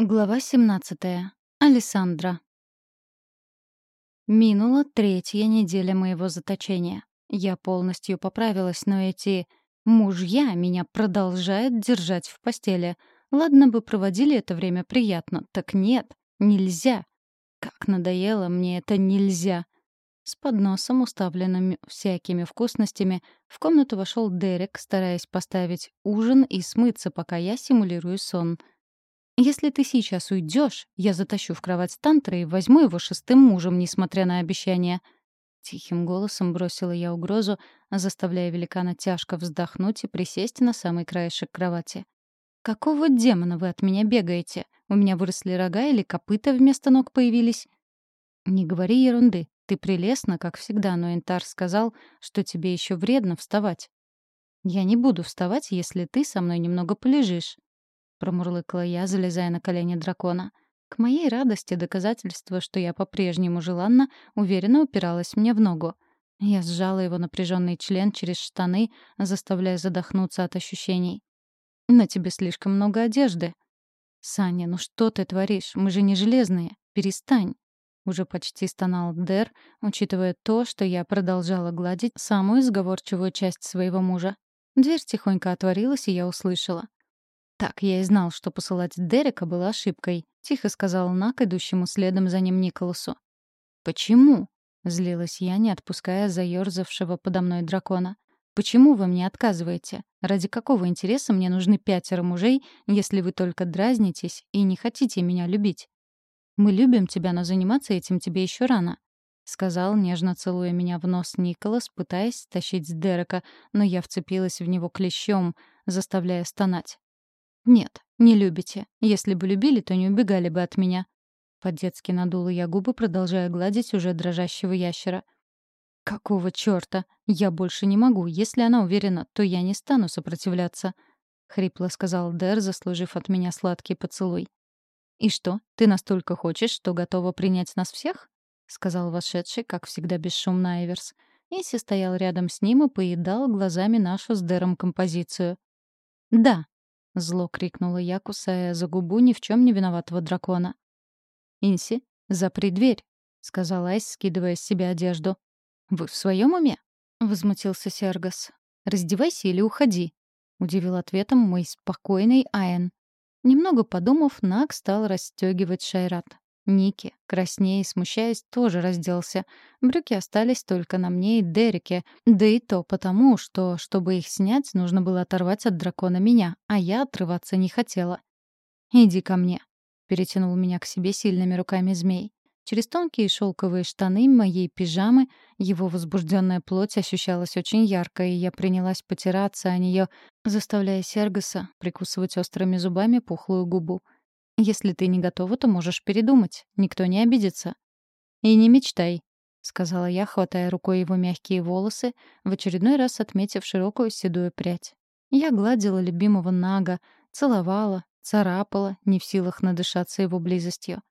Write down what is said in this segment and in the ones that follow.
Глава 17. Алессандра. Минула третья неделя моего заточения. Я полностью поправилась, но эти мужья меня продолжают держать в постели. Ладно бы проводили это время приятно, так нет, нельзя. Как надоело мне это нельзя. С подносом, уставленным всякими вкусностями, в комнату вошел Дерек, стараясь поставить ужин и смыться, пока я симулирую сон — если ты сейчас уйдешь, я затащу в кровать Тантра и возьму его шестым мужем, несмотря на обещание. Тихим голосом бросила я угрозу, заставляя великана тяжко вздохнуть и присесть на самый краешек кровати. «Какого демона вы от меня бегаете? У меня выросли рога или копыта вместо ног появились?» «Не говори ерунды. Ты прелестна, как всегда, но Интар сказал, что тебе еще вредно вставать». «Я не буду вставать, если ты со мной немного полежишь», — промурлыкала я, залезая на колени дракона. К моей радости доказательство, что я по-прежнему желанна, уверенно упиралось мне в ногу. Я сжала его напряженный член через штаны, заставляя задохнуться от ощущений. «На тебе слишком много одежды». «Саня, ну что ты творишь? Мы же не железные. Перестань». Уже почти стонал Дэр, учитывая то, что я продолжала гладить самую сговорчивую часть своего мужа. Дверь тихонько отворилась, и я услышала. «Так, я и знал, что посылать Дерека было ошибкой», — тихо сказал Нак, идущему следом за ним Николасу. «Почему?» — злилась я, не отпуская заёрзавшего подо мной дракона. «Почему вы мне отказываете? Ради какого интереса мне нужны пятеро мужей, если вы только дразнитесь и не хотите меня любить? Мы любим тебя, но заниматься этим тебе еще рано», — сказал, нежно целуя меня в нос Николас, пытаясь стащить с Дерека, но я вцепилась в него клещом, заставляя стонать. «Нет, не любите. Если бы любили, то не убегали бы от меня». По-детски надула я губы, продолжая гладить уже дрожащего ящера. «Какого чёрта? Я больше не могу. Если она уверена, то я не стану сопротивляться», — хрипло сказал Дэр, заслужив от меня сладкий поцелуй. «И что, ты настолько хочешь, что готова принять нас всех?» — сказал вошедший, как всегда, бесшумно Айверс. Иси стоял рядом с ним и поедал глазами нашу с Дэром композицию. «Да», Зло крикнула я, кусая за губу ни в чем не виноватого дракона. «Инси, запри дверь», — сказал Айс, скидывая с себя одежду. «Вы в своем уме?» — возмутился Сергас. «Раздевайся или уходи», — удивил ответом мой спокойный Айн. Немного подумав, Нак стал расстегивать шайрат. Ники, краснея и смущаясь, тоже разделся. Брюки остались только на мне и Дереке, да и то потому, что, чтобы их снять, нужно было оторвать от дракона меня, а я отрываться не хотела. «Иди ко мне», — перетянул меня к себе сильными руками змей. Через тонкие шелковые штаны моей пижамы его возбужденная плоть ощущалась очень ярко, и я принялась потираться о нее, заставляя Сергаса прикусывать острыми зубами пухлую губу — если ты не готова, то можешь передумать. Никто не обидится. И не мечтай, сказала я, хватая рукой его мягкие волосы, в очередной раз отметив широкую седую прядь. Я гладила любимого Нага, целовала, царапала, не в силах надышаться его близостью.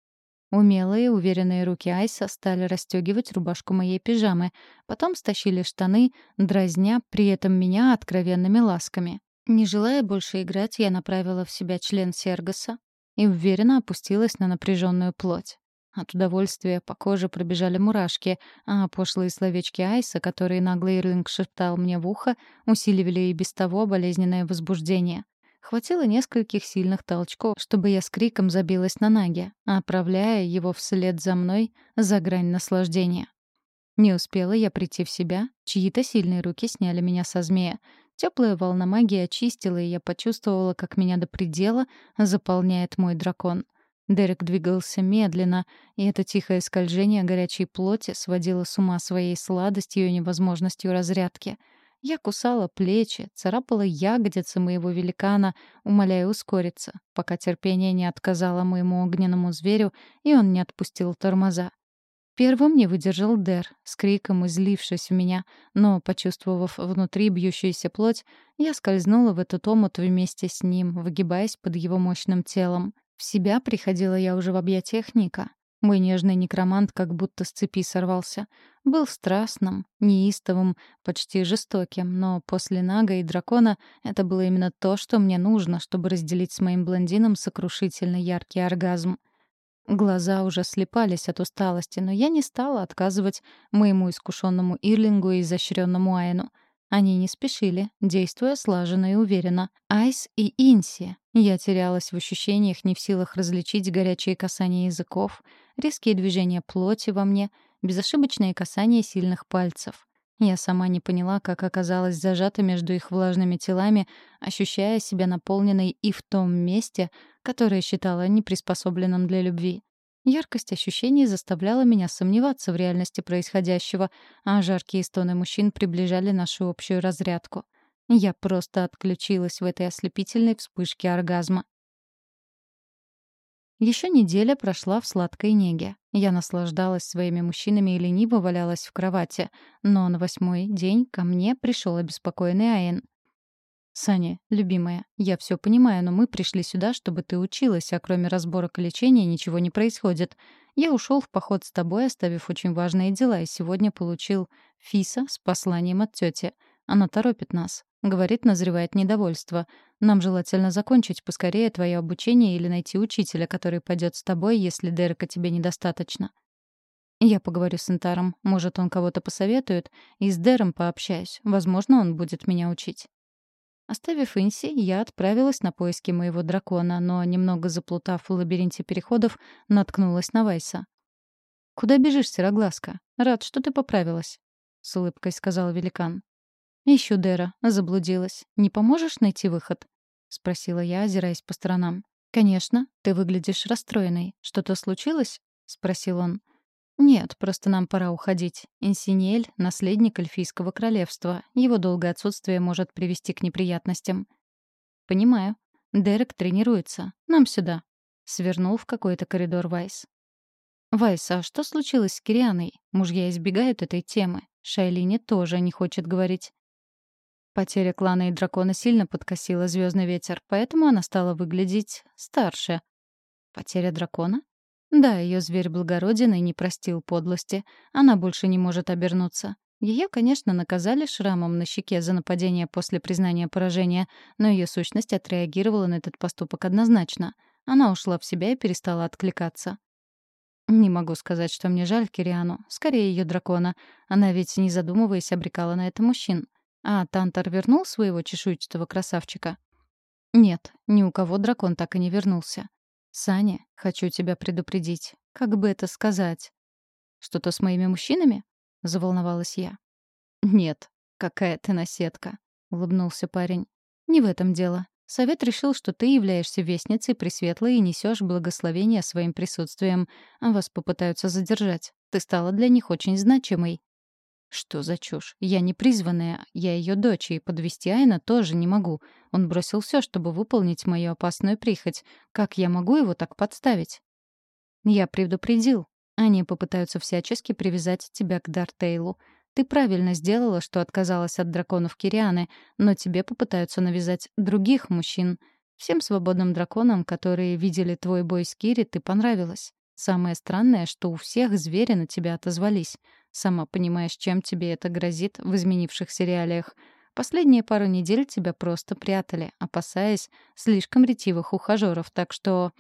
Умелые, уверенные руки Айса стали расстегивать рубашку моей пижамы, потом стащили штаны, дразня при этом меня откровенными ласками. Не желая больше играть, я направила в себя член Сергаса, и уверенно опустилась на напряженную плоть. От удовольствия по коже пробежали мурашки, а пошлые словечки Айса, которые наглый Ирлинг шептал мне в ухо, усиливали и без того болезненное возбуждение. Хватило нескольких сильных толчков, чтобы я с криком забилась на ноги, отправляя его вслед за мной за грань наслаждения. Не успела я прийти в себя, чьи-то сильные руки сняли меня со змея. Теплая волна магии очистила, и я почувствовала, как меня до предела заполняет мой дракон. Дерек двигался медленно, и это тихое скольжение горячей плоти сводило с ума своей сладостью и невозможностью разрядки. Я кусала плечи, царапала ягодицы моего великана, умоляя ускориться, пока терпение не отказало моему огненному зверю, и он не отпустил тормоза. Первым не выдержал Дэр, с криком излившись в меня, но, почувствовав внутри бьющуюся плоть, я скользнула в этот омут вместе с ним, выгибаясь под его мощным телом. В себя приходила я уже в объятиях Ника. Мой нежный некромант как будто с цепи сорвался. Был страстным, неистовым, почти жестоким, но после Нага и дракона это было именно то, что мне нужно, чтобы разделить с моим блондином сокрушительно яркий оргазм. Глаза уже слепались от усталости, но я не стала отказывать моему искушенному Ирлингу и изощренному Айну — они не спешили, действуя слаженно и уверенно. Айс и Инси. Я терялась в ощущениях, не в силах различить горячие касания языков, резкие движения плоти во мне, безошибочные касания сильных пальцев. Я сама не поняла, как оказалась зажата между их влажными телами, ощущая себя наполненной и в том месте, которое считала неприспособленным для любви. Яркость ощущений заставляла меня сомневаться в реальности происходящего, а жаркие стоны мужчин приближали нашу общую разрядку. Я просто отключилась в этой ослепительной вспышке оргазма. Еще неделя прошла в сладкой неге. Я наслаждалась своими мужчинами и лениво валялась в кровати. Но на восьмой день ко мне пришел обеспокоенный Аэн. «Саня, любимая, я все понимаю, но мы пришли сюда, чтобы ты училась, а кроме разборок и лечения ничего не происходит. Я ушел в поход с тобой, оставив очень важные дела, и сегодня получил Фиса с посланием от тети. Она торопит нас. Говорит, назревает недовольство. Нам желательно закончить поскорее твое обучение или найти учителя, который пойдет с тобой, если Дерека тебе недостаточно. Я поговорю с Интаром. Может, он кого-то посоветует, и с Дером пообщаюсь. Возможно, он будет меня учить. Оставив Инси, я отправилась на поиски моего дракона, но, немного заплутав в лабиринте переходов, наткнулась на Вайса. «Куда бежишь, Сероглазка? Рад, что ты поправилась», — с улыбкой сказал великан. «Ищу Дера. Заблудилась. Не поможешь найти выход?» — спросила я, озираясь по сторонам. «Конечно. Ты выглядишь расстроенной. Что-то случилось?» — спросил он. «Нет, просто нам пора уходить. Инсинель — наследник эльфийского королевства. Его долгое отсутствие может привести к неприятностям». «Понимаю. Дерек тренируется. Нам сюда». Свернул в какой-то коридор Вайс. «Вайс, а что случилось с Кирианой? Мужья избегают этой темы. Шайлине тоже не хочет говорить». Потеря клана и дракона сильно подкосила звездный ветер, поэтому она стала выглядеть старше. «Потеря дракона?» Да, ее зверь благороден и не простил подлости. Она больше не может обернуться. Ее, конечно, наказали шрамом на щеке за нападение после признания поражения, но ее сущность отреагировала на этот поступок однозначно. Она ушла в себя и перестала откликаться. Не могу сказать, что мне жаль Кириану. Скорее, ее дракона. Она ведь, не задумываясь, обрекала на это мужчин. А Тантор вернул своего чешуйчатого красавчика? Нет, ни у кого дракон так и не вернулся. «Саня, хочу тебя предупредить. Как бы это сказать?» «Что-то с моими мужчинами?» — заволновалась я. «Нет, какая ты наседка», — улыбнулся парень. «Не в этом дело. Совет решил, что ты являешься вестницей Пресветлой и несешь благословение своим присутствием, вас попытаются задержать. Ты стала для них очень значимой. Что за чушь? Я не призванная, я ее дочь, и подвести Айна тоже не могу. Он бросил все, чтобы выполнить мою опасную прихоть. Как я могу его так подставить? Я предупредил. Они попытаются всячески привязать тебя к Дартейлу. Ты правильно сделала, что отказалась от драконов Кирианы, но тебе попытаются навязать других мужчин. Всем свободным драконам, которые видели твой бой с Кири, ты понравилась. Самое странное, что у всех звери на тебя отозвались. Сама понимаешь, чем тебе это грозит в изменившихся реалиях. Последние пару недель тебя просто прятали, опасаясь слишком ретивых ухажеров, так что...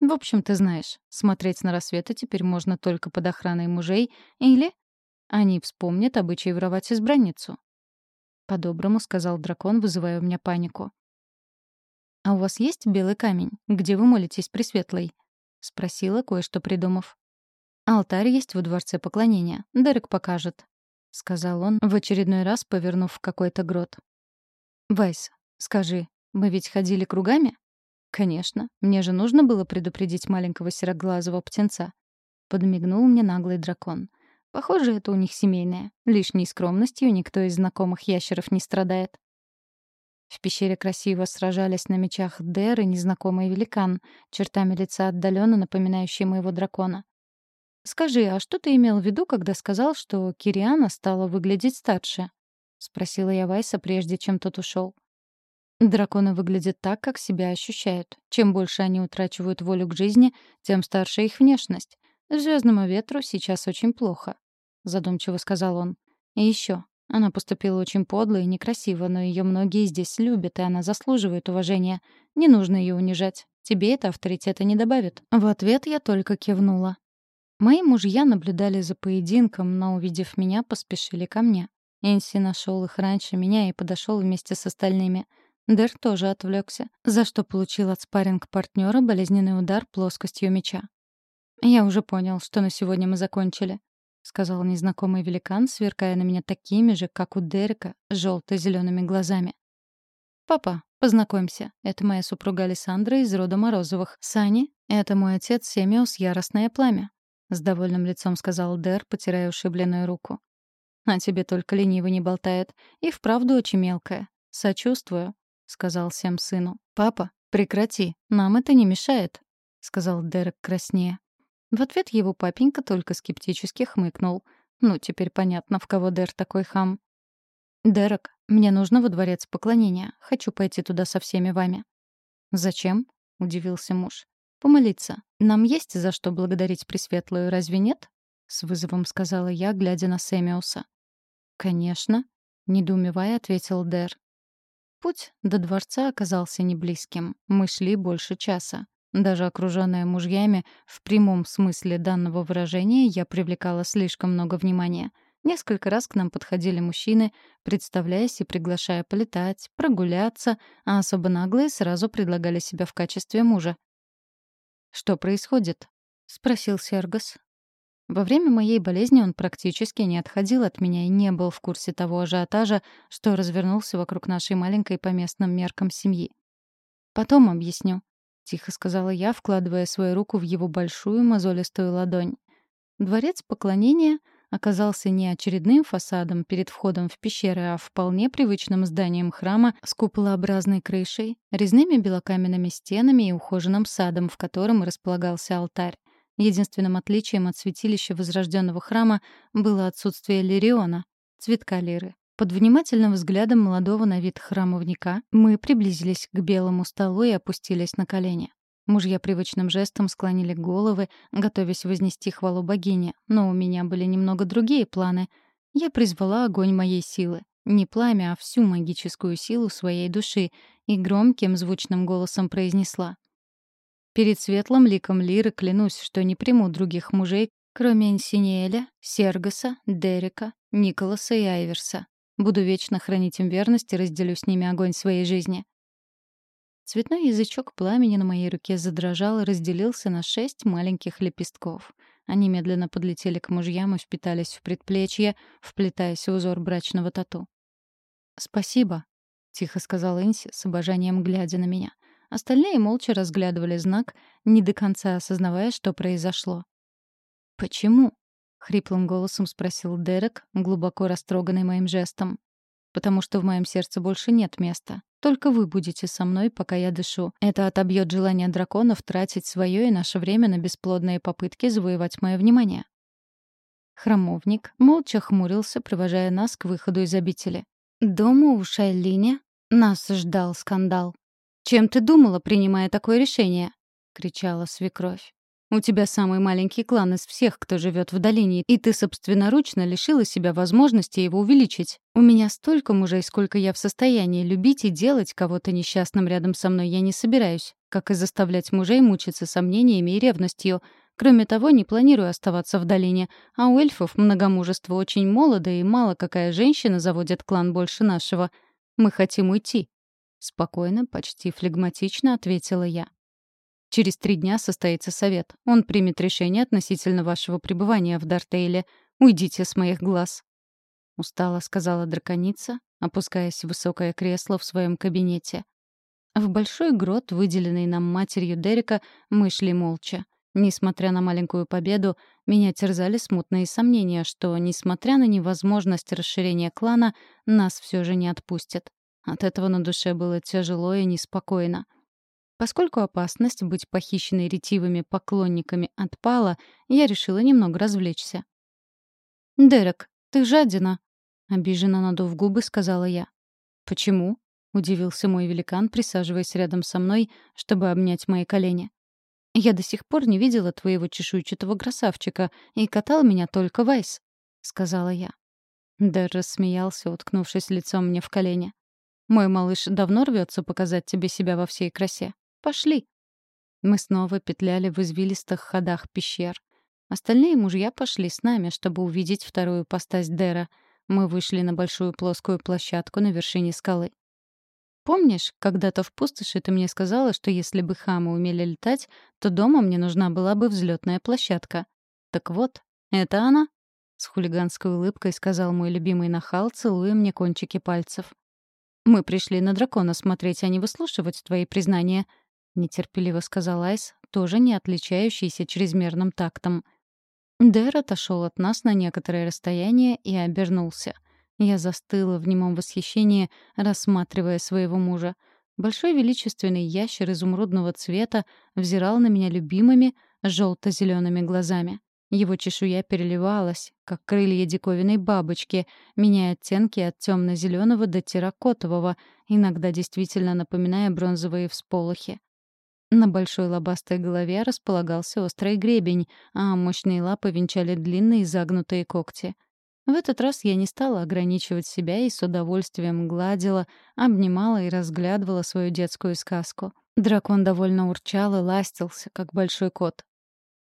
В общем, ты знаешь, смотреть на рассветы теперь можно только под охраной мужей или... Они вспомнят обычай воровать избранницу. По-доброму сказал дракон, вызывая у меня панику. «А у вас есть белый камень, где вы молитесь Пресветлой?» — спросила, кое-что придумав. «Алтарь есть в дворце поклонения. Дерек покажет», — сказал он, в очередной раз повернув в какой-то грот. «Вайс, скажи, мы ведь ходили кругами?» «Конечно. Мне же нужно было предупредить маленького сероглазого птенца». Подмигнул мне наглый дракон. «Похоже, это у них семейное. Лишней скромностью никто из знакомых ящеров не страдает». В пещере красиво сражались на мечах Дэр и незнакомый великан, чертами лица отдаленно напоминающий моего дракона. «Скажи, а что ты имел в виду, когда сказал, что Кириана стала выглядеть старше?» — спросила я Вайса, прежде чем тот ушел. Драконы выглядят так, как себя ощущают. Чем больше они утрачивают волю к жизни, тем старше их внешность. «Звездному ветру сейчас очень плохо», — задумчиво сказал он. «И еще. Она поступила очень подло и некрасиво, но ее многие здесь любят, и она заслуживает уважения. Не нужно ее унижать. Тебе это авторитета не добавит». В ответ я только кивнула. Мои мужья наблюдали за поединком, но, увидев меня, поспешили ко мне. Энси нашел их раньше меня и подошел вместе с остальными. Дэр тоже отвлекся, за что получил от спарринг партнера болезненный удар плоскостью меча. «Я уже понял, что на сегодня мы закончили», — сказал незнакомый великан, сверкая на меня такими же, как у Дерека, желто-зелеными глазами. «Папа, познакомься. Это моя супруга Александра из рода Морозовых. Сани — это мой отец Семиус Яростное Пламя», — с довольным лицом сказал Дер, потирая ушибленную руку. «А тебе только ленивый не болтает. И вправду очень мелкая. Сочувствую», — сказал Сем сыну. «Папа, прекрати. Нам это не мешает», — сказал Дерек краснее. В ответ его папенька только скептически хмыкнул. Ну, теперь понятно, в кого Дер такой хам. «Дерек, мне нужно во дворец поклонения. Хочу пойти туда со всеми вами». «Зачем?» — удивился муж. «Помолиться. Нам есть за что благодарить Пресветлую, разве нет?» — с вызовом сказала я, глядя на Сэмиуса. «Конечно», — недоумевая ответил Дер. Путь до дворца оказался неблизким. Мы шли больше часа. Даже окружённая мужьями, в прямом смысле данного выражения, я привлекала слишком много внимания. Несколько раз к нам подходили мужчины, представляясь и приглашая полетать, прогуляться, а особо наглые сразу предлагали себя в качестве мужа. «Что происходит?» — спросил Сергос. Во время моей болезни он практически не отходил от меня и не был в курсе того ажиотажа, что развернулся вокруг нашей маленькой по местным меркам семьи. «Потом объясню», тихо сказала я, вкладывая свою руку в его большую мозолистую ладонь. Дворец поклонения оказался не очередным фасадом перед входом в пещеры, а вполне привычным зданием храма с куполообразной крышей, резными белокаменными стенами и ухоженным садом, в котором располагался алтарь. Единственным отличием от святилища возрожденного храма было отсутствие лириона, цветка лиры. Под внимательным взглядом молодого на вид храмовника мы приблизились к белому столу и опустились на колени. Мужья привычным жестом склонили головы, готовясь вознести хвалу богине, но у меня были немного другие планы. Я призвала огонь моей силы. Не пламя, а всю магическую силу своей души и громким звучным голосом произнесла. «Перед светлым ликом Лиры клянусь, что не приму других мужей, кроме Инсиниэля, Сергоса, Дерека, Николаса и Айверса. Буду вечно хранить им верность и разделю с ними огонь своей жизни. Цветной язычок пламени на моей руке задрожал и разделился на шесть маленьких лепестков. Они медленно подлетели к мужьям и впитались в предплечье, вплетаясь в узор брачного тату. «Спасибо», — тихо сказал Инси, с обожанием глядя на меня. Остальные молча разглядывали знак, не до конца осознавая, что произошло. «Почему?» — хриплым голосом спросил Дерек, глубоко растроганный моим жестом. «Потому что в моем сердце больше нет места. Только вы будете со мной, пока я дышу. Это отобьет желание драконов тратить свое и наше время на бесплодные попытки завоевать мое внимание». Храмовник молча хмурился, провожая нас к выходу из обители. Дома у Шайлине нас ждал скандал. «Чем ты думала, принимая такое решение?» — кричала свекровь. У тебя самый маленький клан из всех, кто живет в долине, и ты собственноручно лишила себя возможности его увеличить. У меня столько мужей, сколько я в состоянии любить и делать кого-то несчастным рядом со мной я не собираюсь, как и заставлять мужей мучиться сомнениями и ревностью. Кроме того, не планирую оставаться в долине, а у эльфов многомужество очень молодо, и мало какая женщина заводит клан больше нашего. Мы хотим уйти. Спокойно, почти флегматично ответила я. Через три дня состоится совет. Он примет решение относительно вашего пребывания в Дартейле. Уйдите с моих глаз». Устало сказала драконица, опускаясь в высокое кресло в своем кабинете. В большой грот, выделенный нам матерью Дерека, мы шли молча. Несмотря на маленькую победу, меня терзали смутные сомнения, что, несмотря на невозможность расширения клана, нас все же не отпустят. От этого на душе было тяжело и неспокойно. Поскольку опасность быть похищенной ретивыми поклонниками отпала, я решила немного развлечься. «Дерек, ты жадина!» — обиженно надув губы, сказала я. «Почему?» — удивился мой великан, присаживаясь рядом со мной, чтобы обнять мои колени. Я до сих пор не видела твоего чешуйчатого красавчика, и катал меня только Вайс», — сказала я. Дэр рассмеялся, уткнувшись лицом мне в колени. «Мой малыш давно рвется показать тебе себя во всей красе. Пошли!» Мы снова петляли в извилистых ходах пещер. Остальные мужья пошли с нами, чтобы увидеть вторую постась Дэра. Мы вышли на большую плоскую площадку на вершине скалы. Помнишь, когда-то в пустоши ты мне сказала, что если бы хамы умели летать, то дома мне нужна была бы взлетная площадка? Так вот, это она. С хулиганской улыбкой сказал мой любимый нахал, целуя мне кончики пальцев. «Мы пришли на дракона смотреть, а не выслушивать твои признания», — нетерпеливо сказал Айс, тоже не отличающийся чрезмерным тактом. Дэр отошел от нас на некоторое расстояние и обернулся — я застыла в немом восхищении, рассматривая своего мужа. Большой величественный ящер изумрудного цвета взирал на меня любимыми желто-зелеными глазами. Его чешуя переливалась, как крылья диковинной бабочки, меняя оттенки от темно-зеленого до терракотового, иногда действительно напоминая бронзовые всполохи. На большой лобастой голове располагался острый гребень, а мощные лапы венчали длинные загнутые когти — в этот раз я не стала ограничивать себя и с удовольствием гладила, обнимала и разглядывала свою детскую сказку. Дракон довольно урчал и ластился, как большой кот.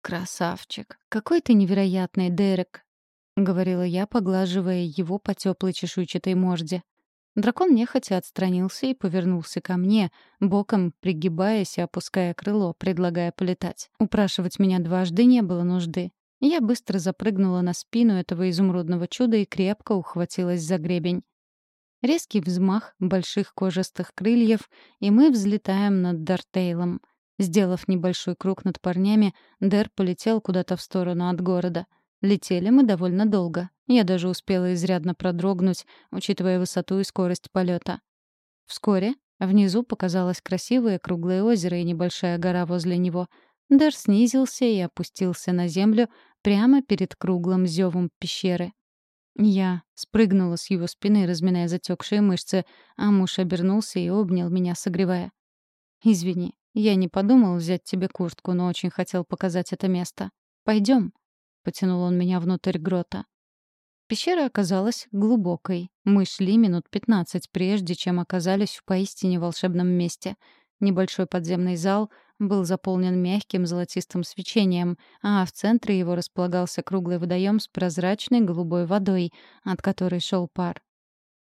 «Красавчик! Какой ты невероятный, Дерек!» — говорила я, поглаживая его по теплой чешуйчатой морде. Дракон нехотя отстранился и повернулся ко мне, боком пригибаясь и опуская крыло, предлагая полетать. Упрашивать меня дважды не было нужды. Я быстро запрыгнула на спину этого изумрудного чуда и крепко ухватилась за гребень. Резкий взмах больших кожистых крыльев, и мы взлетаем над Дартейлом. Сделав небольшой круг над парнями, Дэр полетел куда-то в сторону от города. Летели мы довольно долго. Я даже успела изрядно продрогнуть, учитывая высоту и скорость полета. Вскоре внизу показалось красивое круглое озеро и небольшая гора возле него. Дэр снизился и опустился на землю, прямо перед круглым зевом пещеры. Я спрыгнула с его спины, разминая затекшие мышцы, а муж обернулся и обнял меня, согревая. «Извини, я не подумал взять тебе куртку, но очень хотел показать это место. Пойдем», — потянул он меня внутрь грота. Пещера оказалась глубокой. Мы шли минут пятнадцать, прежде чем оказались в поистине волшебном месте. Небольшой подземный зал был заполнен мягким золотистым свечением, а в центре его располагался круглый водоем с прозрачной голубой водой, от которой шел пар.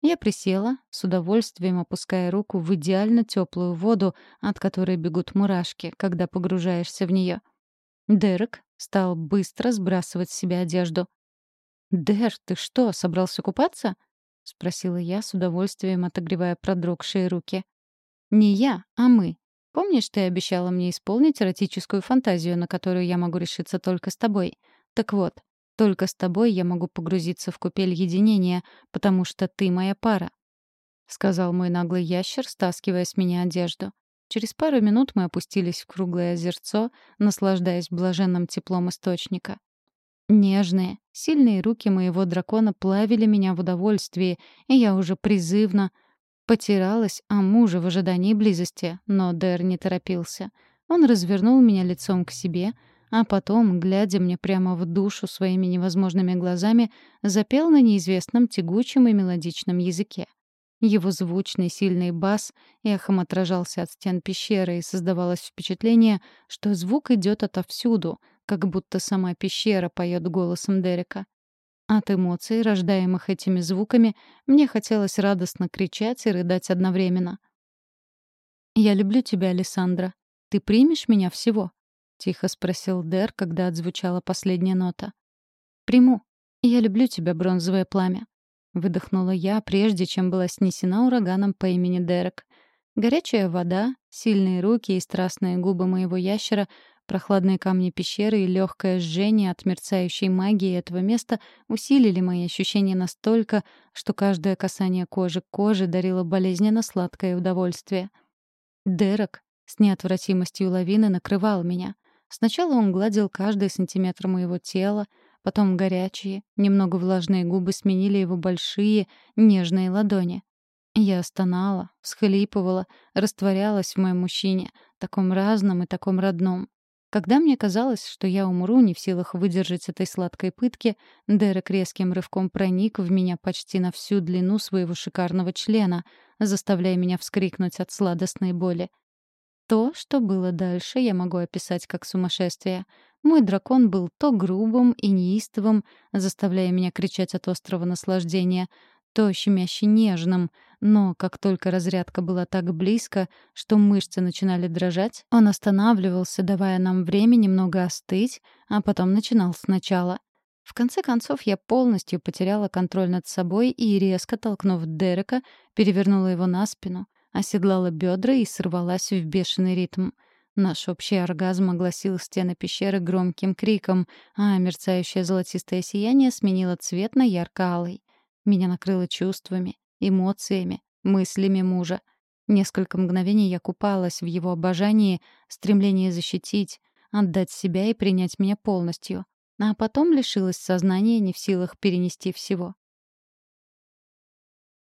Я присела, с удовольствием опуская руку в идеально теплую воду, от которой бегут мурашки, когда погружаешься в нее. Дерек стал быстро сбрасывать с себя одежду. «Дер, ты что, собрался купаться?» — спросила я, с удовольствием отогревая продрогшие руки. «Не я, а мы», Помнишь, ты обещала мне исполнить эротическую фантазию, на которую я могу решиться только с тобой? Так вот, только с тобой я могу погрузиться в купель единения, потому что ты моя пара», — сказал мой наглый ящер, стаскивая с меня одежду. Через пару минут мы опустились в круглое озерцо, наслаждаясь блаженным теплом источника. Нежные, сильные руки моего дракона плавили меня в удовольствии, и я уже призывно Потиралась о муже в ожидании близости, но Дэр не торопился. Он развернул меня лицом к себе, а потом, глядя мне прямо в душу своими невозможными глазами, запел на неизвестном тягучем и мелодичном языке. Его звучный сильный бас эхом отражался от стен пещеры, и создавалось впечатление, что звук идет отовсюду, как будто сама пещера поет голосом Дерека. От эмоций, рождаемых этими звуками, мне хотелось радостно кричать и рыдать одновременно. «Я люблю тебя, Александра. Ты примешь меня всего?» — тихо спросил Дэр, когда отзвучала последняя нота. «Приму. Я люблю тебя, бронзовое пламя», — выдохнула я, прежде чем была снесена ураганом по имени Дерек. Горячая вода, сильные руки и страстные губы моего ящера Прохладные камни пещеры и легкое жжение от мерцающей магии этого места усилили мои ощущения настолько, что каждое касание кожи к коже дарило болезненно сладкое удовольствие. Дерек с неотвратимостью лавины накрывал меня. Сначала он гладил каждый сантиметр моего тела, потом горячие, немного влажные губы сменили его большие, нежные ладони. Я стонала, всхлипывала, растворялась в моем мужчине, таком разном и таком родном. Когда мне казалось, что я умру, не в силах выдержать этой сладкой пытки, Дерек резким рывком проник в меня почти на всю длину своего шикарного члена, заставляя меня вскрикнуть от сладостной боли. То, что было дальше, я могу описать как сумасшествие. Мой дракон был то грубым и неистовым, заставляя меня кричать от острого наслаждения, то щемяще нежным, но как только разрядка была так близко, что мышцы начинали дрожать, он останавливался, давая нам время немного остыть, а потом начинал сначала. В конце концов, я полностью потеряла контроль над собой и, резко толкнув Дерека, перевернула его на спину, оседлала бедра и сорвалась в бешеный ритм. Наш общий оргазм огласил стены пещеры громким криком, а мерцающее золотистое сияние сменило цвет на ярко-алый. Меня накрыло чувствами, эмоциями, мыслями мужа. Несколько мгновений я купалась в его обожании, стремлении защитить, отдать себя и принять меня полностью. А потом лишилась сознания, не в силах перенести всего.